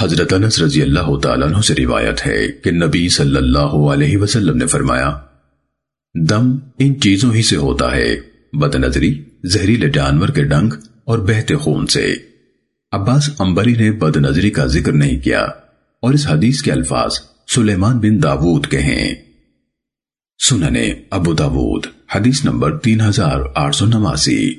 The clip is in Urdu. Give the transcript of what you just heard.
حضرت انس رضی اللہ تعالیٰ عنہ سے روایت ہے کہ نبی صلی اللہ علیہ وسلم نے فرمایا، دم ان چیزوں ہی سے ہوتا ہے بد نظری زہریلے جانور کے ڈنگ اور بہتے خون سے۔ عباس امبری نے بد نظری کا ذکر نہیں کیا اور اس حدیث کے الفاظ سلیمان بن داود کے ہیں۔ سننے ابو داود، حدیث نمبر تین ہزار آٹھ سو نواسی۔